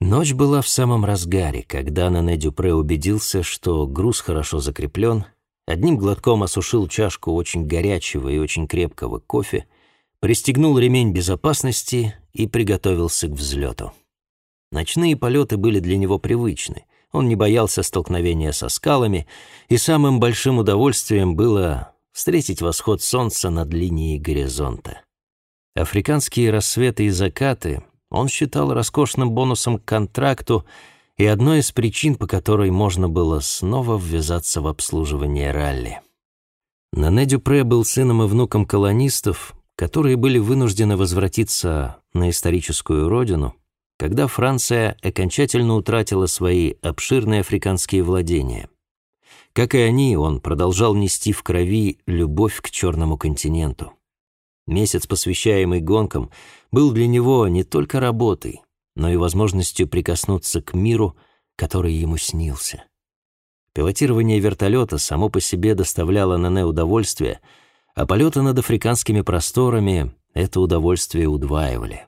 Ночь была в самом разгаре, когда Нене Дюпре убедился, что груз хорошо закреплен, одним глотком осушил чашку очень горячего и очень крепкого кофе, пристегнул ремень безопасности и приготовился к взлету. Ночные полеты были для него привычны. Он не боялся столкновения со скалами, и самым большим удовольствием было встретить восход солнца над линией горизонта. Африканские рассветы и закаты он считал роскошным бонусом к контракту и одной из причин, по которой можно было снова ввязаться в обслуживание ралли. Нане Дюпре был сыном и внуком колонистов, которые были вынуждены возвратиться на историческую родину, когда Франция окончательно утратила свои обширные африканские владения. Как и они, он продолжал нести в крови любовь к черному континенту. Месяц, посвящаемый гонкам, был для него не только работой, но и возможностью прикоснуться к миру, который ему снился. Пилотирование вертолета само по себе доставляло Нене удовольствие, а полеты над африканскими просторами это удовольствие удваивали.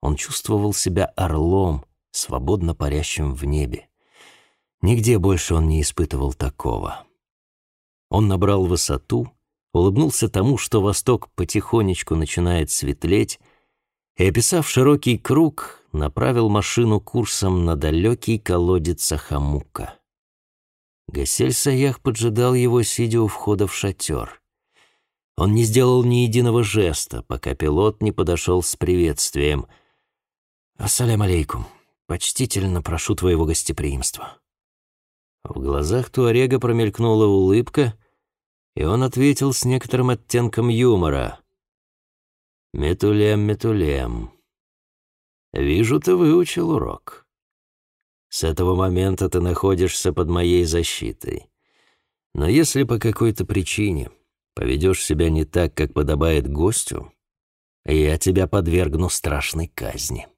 Он чувствовал себя орлом, свободно парящим в небе. Нигде больше он не испытывал такого. Он набрал высоту — улыбнулся тому, что восток потихонечку начинает светлеть, и, описав широкий круг, направил машину курсом на далекий колодец Сахамука. Гасель Саях поджидал его, сидя у входа в шатер. Он не сделал ни единого жеста, пока пилот не подошел с приветствием. «Ассалям алейкум. Почтительно прошу твоего гостеприимства». В глазах Туарега промелькнула улыбка, и он ответил с некоторым оттенком юмора. «Метулем, Метулем, вижу, ты выучил урок. С этого момента ты находишься под моей защитой. Но если по какой-то причине поведешь себя не так, как подобает гостю, я тебя подвергну страшной казни».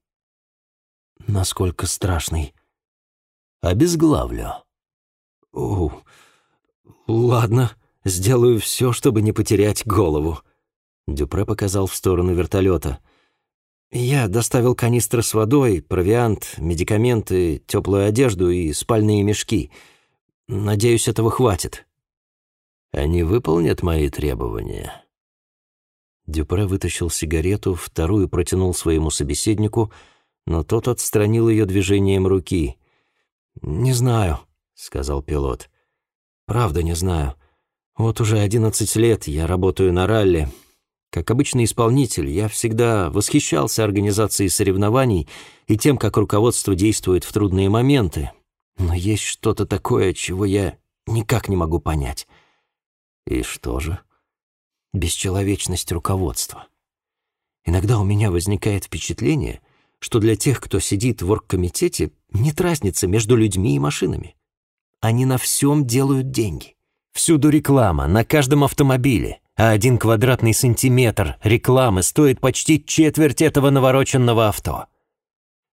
«Насколько страшный?» «Обезглавлю». «О, ладно», Сделаю все, чтобы не потерять голову». Дюпре показал в сторону вертолета. «Я доставил канистры с водой, провиант, медикаменты, теплую одежду и спальные мешки. Надеюсь, этого хватит». «Они выполнят мои требования?» Дюпре вытащил сигарету, вторую протянул своему собеседнику, но тот отстранил ее движением руки. «Не знаю», — сказал пилот. «Правда не знаю. Вот уже одиннадцать лет я работаю на ралли. Как обычный исполнитель, я всегда восхищался организацией соревнований и тем, как руководство действует в трудные моменты. Но есть что-то такое, чего я никак не могу понять. И что же? Бесчеловечность руководства. Иногда у меня возникает впечатление, что для тех, кто сидит в оргкомитете, нет разницы между людьми и машинами. Они на всем делают деньги. Всюду реклама, на каждом автомобиле. А один квадратный сантиметр рекламы стоит почти четверть этого навороченного авто.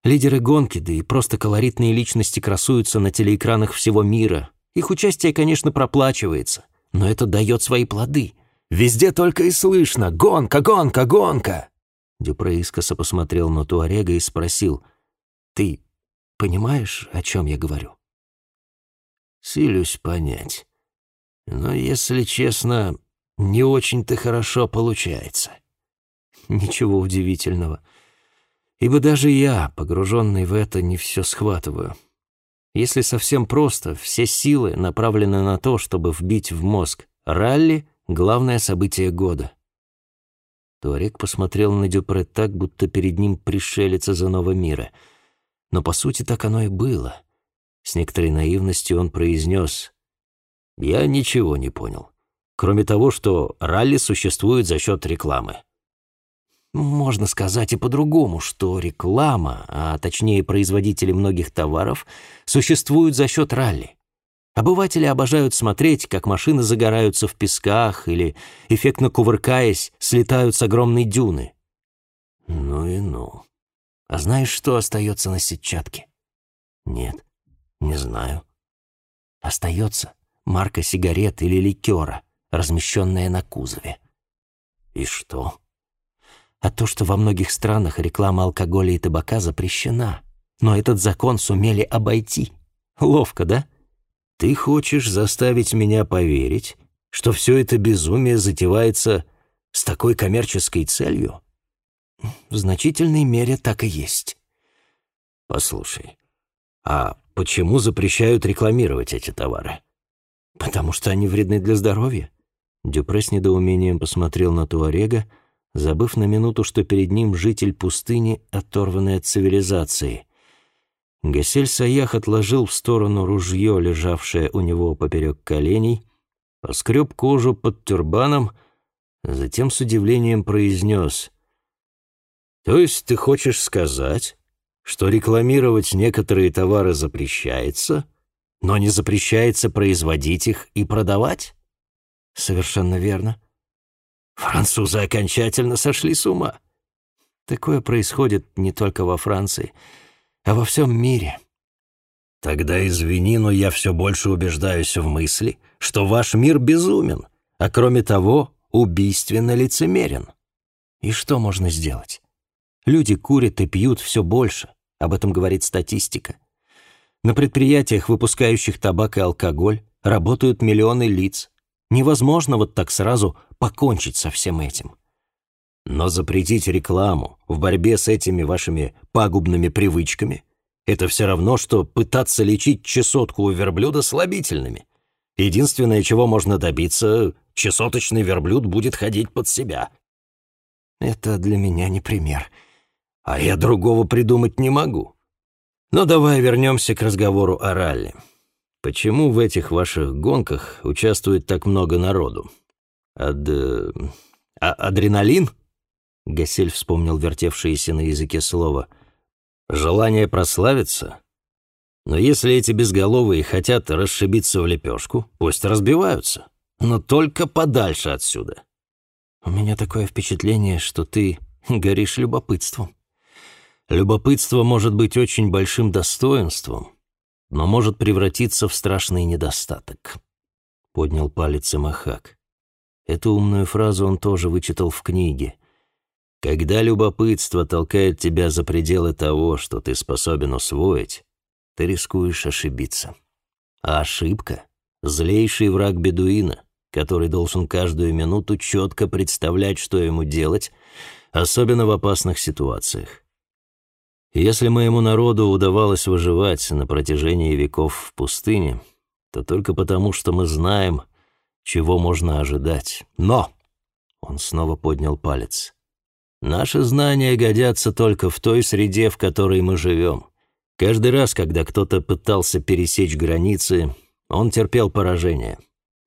Лидеры гонки, да и просто колоритные личности красуются на телеэкранах всего мира. Их участие, конечно, проплачивается, но это дает свои плоды. Везде только и слышно «Гонка, гонка, гонка!» Дюпре искоса посмотрел на Туарега и спросил «Ты понимаешь, о чем я говорю?» «Силюсь понять». Но, если честно, не очень-то хорошо получается. Ничего удивительного. Ибо даже я, погруженный в это, не все схватываю. Если совсем просто, все силы направлены на то, чтобы вбить в мозг. Ралли — главное событие года. Туарек посмотрел на Дюпре так, будто перед ним пришелец из иного мира. Но по сути так оно и было. С некоторой наивностью он произнес я ничего не понял. Кроме того, что ралли существует за счет рекламы. Можно сказать и по-другому, что реклама, а точнее производители многих товаров, существуют за счет ралли. Обыватели обожают смотреть, как машины загораются в песках или, эффектно кувыркаясь, слетают с огромной дюны. Ну и ну. А знаешь, что остается на сетчатке? Нет, не знаю. Остается марка сигарет или ликера, размещенная на кузове. И что? А то, что во многих странах реклама алкоголя и табака запрещена. но этот закон сумели обойти. Ловко, да? Ты хочешь заставить меня поверить, что все это безумие затевается с такой коммерческой целью? В значительной мере так и есть. Послушай, а почему запрещают рекламировать эти товары? Потому что они вредны для здоровья. Дюпре с недоумением посмотрел на Туарега, забыв на минуту, что перед ним житель пустыни, оторванный от цивилизации. Гасель Саях отложил в сторону ружье, лежавшее у него поперек коленей, поскреб кожу под тюрбаном, затем с удивлением произнес. «То есть ты хочешь сказать, что рекламировать некоторые товары запрещается, но не запрещается производить их и продавать?» «Совершенно верно». Французы окончательно сошли с ума. Такое происходит не только во Франции, а во всем мире. Тогда извини, но я все больше убеждаюсь в мысли, что ваш мир безумен, а кроме того, убийственно лицемерен. И что можно сделать? Люди курят и пьют все больше, об этом говорит статистика. На предприятиях, выпускающих табак и алкоголь, работают миллионы лиц. Невозможно вот так сразу покончить со всем этим. Но запретить рекламу в борьбе с этими вашими пагубными привычками — это все равно, что пытаться лечить чесотку у верблюда слабительными. Единственное, чего можно добиться, чесоточный верблюд будет ходить под себя. Это для меня не пример. А я другого придумать не могу. Но давай вернемся к разговору о ралли. Почему в этих ваших гонках участвует так много народу? Ад... А адреналин? Гасель вспомнил вертевшееся на языке слово. Желание прославиться? Но если эти безголовые хотят расшибиться в лепешку, пусть разбиваются. Но только подальше отсюда. У меня такое впечатление, что ты горишь любопытством. Любопытство может быть очень большим достоинством, но может превратиться в страшный недостаток. Поднял палец Махак. Эту умную фразу он тоже вычитал в книге. Когда любопытство толкает тебя за пределы того, что ты способен усвоить, ты рискуешь ошибиться. А ошибка — злейший враг бедуина, который должен каждую минуту четко представлять, что ему делать, особенно в опасных ситуациях. Если моему народу удавалось выживать на протяжении веков в пустыне, то только потому, что мы знаем, чего можно ожидать. Но, он снова поднял палец, наши знания годятся только в той среде, в которой мы живем. Каждый раз, когда кто-то пытался пересечь границы, он терпел поражение.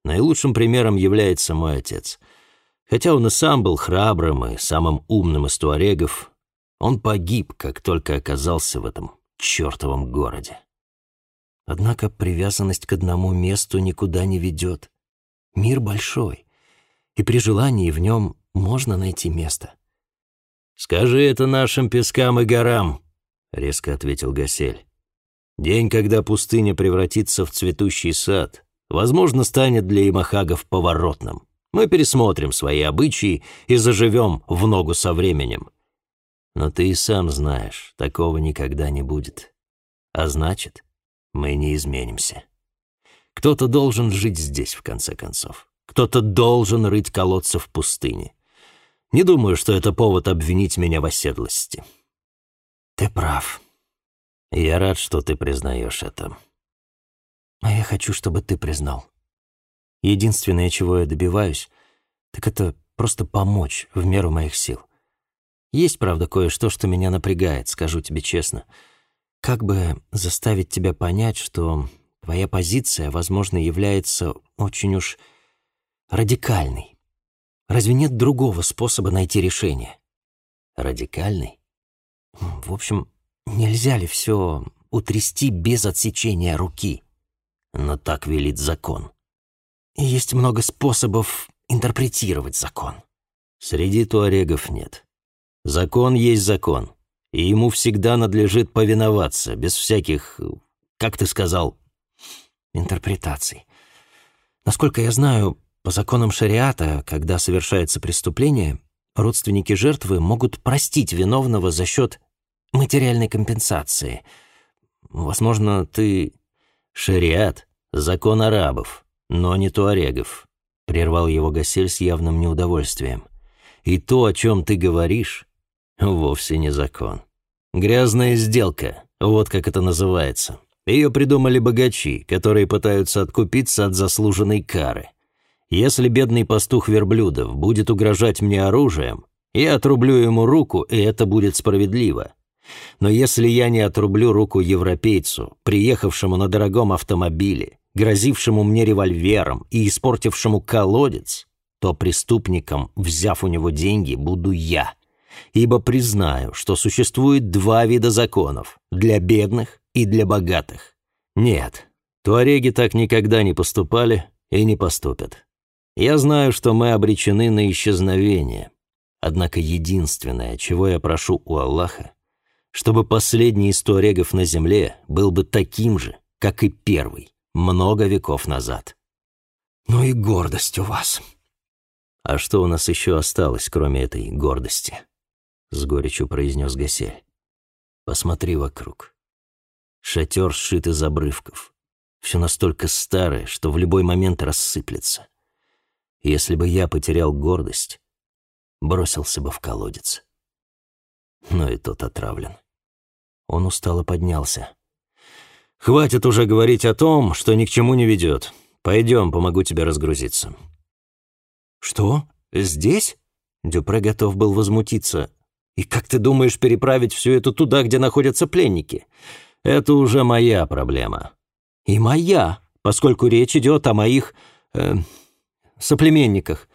Наилучшим примером является мой отец. Хотя он и сам был храбрым и самым умным из туарегов, он погиб, как только оказался в этом чертовом городе. Однако привязанность к одному месту никуда не ведет. Мир большой, и при желании в нем можно найти место. «Скажи это нашим пескам и горам», — резко ответил Гасель. «День, когда пустыня превратится в цветущий сад, возможно, станет для имахагов поворотным. Мы пересмотрим свои обычаи и заживем в ногу со временем. Но ты и сам знаешь, такого никогда не будет. А значит, мы не изменимся. Кто-то должен жить здесь, в конце концов. Кто-то должен рыть колодцы в пустыне. Не думаю, что это повод обвинить меня в оседлости. Ты прав. Я рад, что ты признаешь это. А я хочу, чтобы ты признал. Единственное, чего я добиваюсь, так это просто помочь в меру моих сил. Есть, правда, кое-что, что меня напрягает, скажу тебе честно. Как бы заставить тебя понять, что твоя позиция, возможно, является очень уж радикальной? Разве нет другого способа найти решение? Радикальный? В общем, нельзя ли все утрясти без отсечения руки? Но так велит закон. И есть много способов интерпретировать закон. Среди туарегов нет. Закон есть закон, и ему всегда надлежит повиноваться, без всяких, как ты сказал, интерпретаций. Насколько я знаю, по законам шариата, когда совершается преступление, родственники жертвы могут простить виновного за счет материальной компенсации – Возможно, ты...» «Шариат — закон арабов, но не туарегов», — прервал его Гасель с явным неудовольствием. «И то, о чем ты говоришь, вовсе не закон. Грязная сделка, вот как это называется. Ее придумали богачи, которые пытаются откупиться от заслуженной кары. Если бедный пастух верблюдов будет угрожать мне оружием, я отрублю ему руку, и это будет справедливо. Но если я не отрублю руку европейцу, приехавшему на дорогом автомобиле, грозившему мне револьвером и испортившему колодец, то преступником, взяв у него деньги, буду я. Ибо признаю, что существует два вида законов – для бедных и для богатых. Нет, туареги так никогда не поступали и не поступят. Я знаю, что мы обречены на исчезновение. Однако единственное, чего я прошу у Аллаха, чтобы последний из туарегов на земле был бы таким же, как и первый, много веков назад. Ну и гордость у вас. А что у нас еще осталось, кроме этой гордости? С горечью произнес Гасель. Посмотри вокруг. Шатер сшит из обрывков. Все настолько старое, что в любой момент рассыплется. Если бы я потерял гордость, бросился бы в колодец. Но и тот отравлен. Он устало поднялся. «Хватит уже говорить о том, что ни к чему не ведет. Пойдем, помогу тебе разгрузиться». «Что? Здесь?» Дюпре готов был возмутиться. «И как ты думаешь переправить все это туда, где находятся пленники? Это уже моя проблема. И моя, поскольку речь идет о моих... Э, соплеменниках.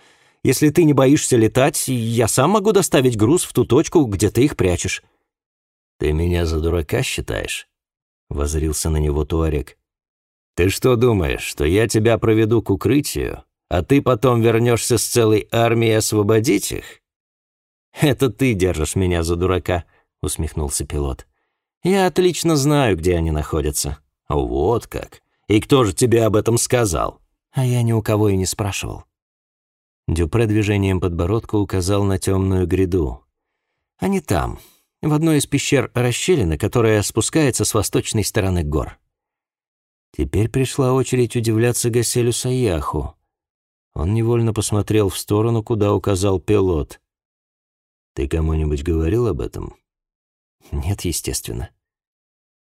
Если ты не боишься летать, я сам могу доставить груз в ту точку, где ты их прячешь». «Ты меня за дурака считаешь?» — возрился на него Туарек. «Ты что думаешь, что я тебя проведу к укрытию, а ты потом вернешься с целой армией освободить их?» «Это ты держишь меня за дурака», — усмехнулся пилот. Я отлично знаю, где они находятся». «Вот как? И кто же тебе об этом сказал?» А я ни у кого и не спрашивал. Дюпре движением подбородка указал на темную гряду. «Они там, в одной из пещер расщелины, которая спускается с восточной стороны гор». Теперь пришла очередь удивляться Гаселю Саяху. Он невольно посмотрел в сторону, куда указал пилот. «Ты кому-нибудь говорил об этом?» Нет, естественно.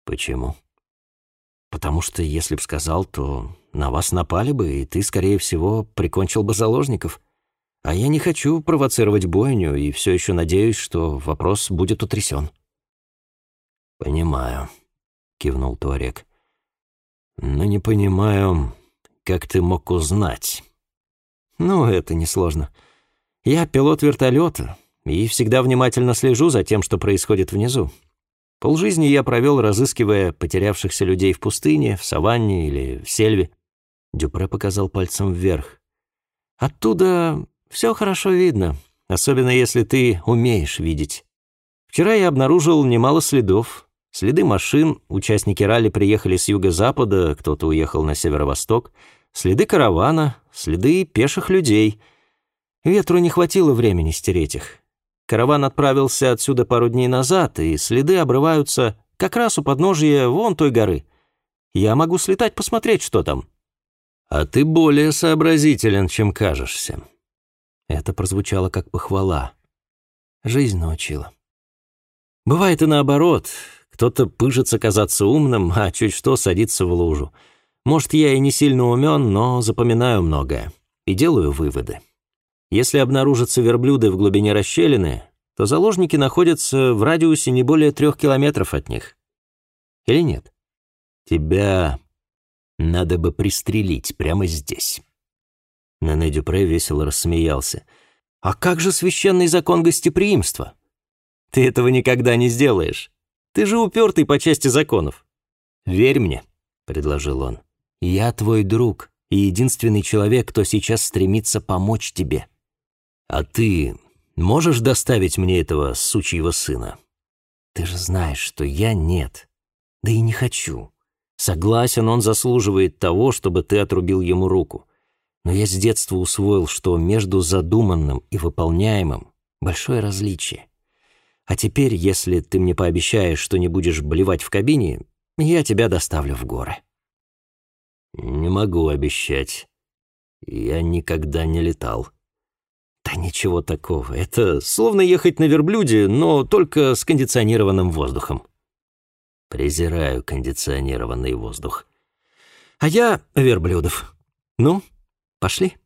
Почему? Потому что если б сказал, то на вас напали бы, и ты, скорее всего, прикончил бы заложников. А я не хочу провоцировать бойню, и все еще надеюсь, что вопрос будет утрясен. «Понимаю», — кивнул Туарек. «Но не понимаю, как ты мог узнать?» «Ну, это несложно. Я пилот вертолета, и всегда внимательно слежу за тем, что происходит внизу. Полжизни я провел, разыскивая потерявшихся людей в пустыне, в саванне или в сельве. Дюпре показал пальцем вверх. Оттуда все хорошо видно, особенно если ты умеешь видеть. Вчера я обнаружил немало следов. Следы машин, участники ралли приехали с юго-запада, кто-то уехал на северо-восток. Следы каравана, следы пеших людей. Ветру не хватило времени стереть их. Караван отправился отсюда пару дней назад, и следы обрываются как раз у подножия вон той горы. Я могу слетать посмотреть, что там». «А ты более сообразителен, чем кажешься». Это прозвучало как похвала. Жизнь научила. Бывает и наоборот. Кто-то пыжится казаться умным, а чуть что садится в лужу. Может, я и не сильно умен, но запоминаю многое и делаю выводы. Если обнаружатся верблюды в глубине расщелины, то заложники находятся в радиусе не более трех километров от них. Или нет? Тебя надо бы пристрелить прямо здесь. Нене Дюпре весело рассмеялся. «А как же священный закон гостеприимства? Ты этого никогда не сделаешь. Ты же упертый по части законов. Верь мне», — предложил он. «Я твой друг и единственный человек, кто сейчас стремится помочь тебе». «А ты можешь доставить мне этого сучьего сына?» «Ты же знаешь, что я нет. Да и не хочу. Согласен, он заслуживает того, чтобы ты отрубил ему руку. Но я с детства усвоил, что между задуманным и выполняемым большое различие. А теперь, если ты мне пообещаешь, что не будешь блевать в кабине, я тебя доставлю в горы». «Не могу обещать. Я никогда не летал». «Да ничего такого. Это словно ехать на верблюде, но только с кондиционированным воздухом». «Презираю кондиционированный воздух». «А я верблюдов. Ну, пошли».